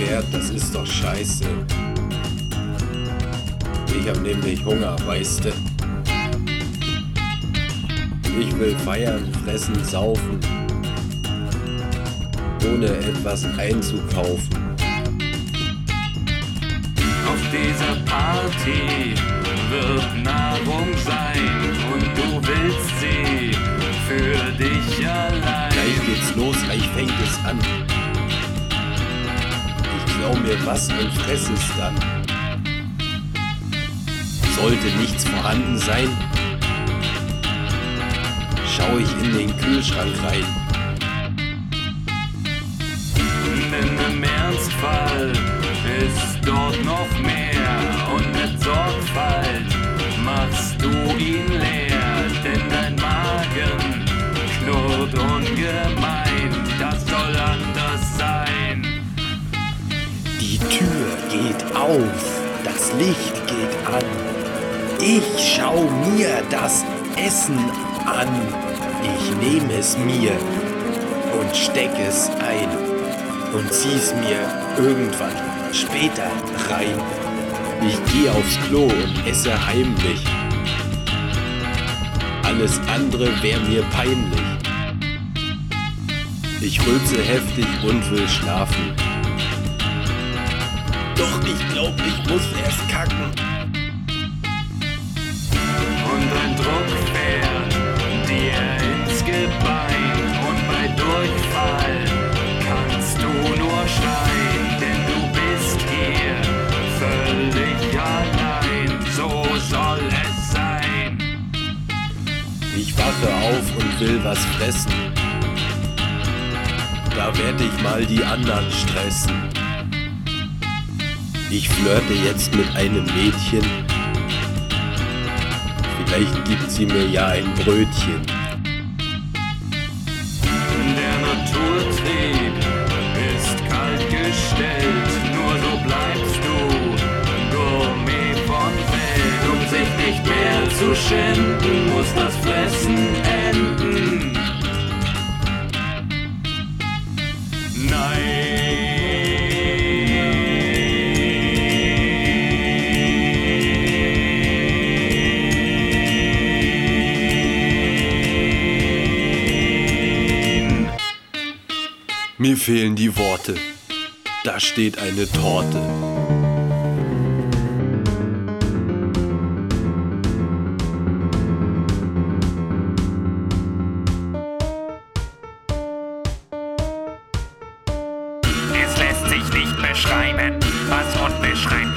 Pferd, das ist doch scheiße. Ich hab nämlich Hunger, weißt du. Ich will feiern, fressen, saufen, ohne etwas einzukaufen. Auf dieser Party wird Nahrung sein und du willst sie für dich allein. Gleich geht's los, gleich fängt es an. Ich klau mir was und fress es dann. Sollte nichts vorhanden sein, schau ich in den Kühlschrank rein. Denn im Ernstfall ist dort noch mehr und mit Sorgfalt machst du ihn leer, denn dein Magen knurrt ungemein, auf, das Licht geht an. Ich schau mir das Essen an. Ich nehme es mir und steck es ein und zieh's mir irgendwann später rein. Ich gehe aufs Klo und esse heimlich. Alles andere wäre mir peinlich. Ich rülpse heftig und will schlafen. Doch ich glaub, ich muss erst kacken. Und ein Druck fährt dir ins Gebein und bei Durchfall kannst du nur schreien, denn du bist hier völlig allein. So soll es sein. Ich wache auf und will was fressen. Da werd ich mal die anderen stressen. Ich flirte jetzt mit einem Mädchen. Vielleicht gibt sie mir ja ein Brötchen. Der Naturtrieb ist kalt gestellt, nur so bleibst du Gourmet von Welt. Um sich nicht mehr zu schänden, muss das Fressen enden. Mir fehlen die Worte. Da steht eine Torte. Es lässt sich nicht beschreiben, was unbeschreibbar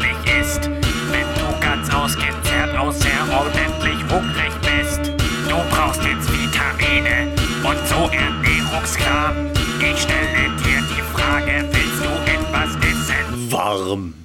anderem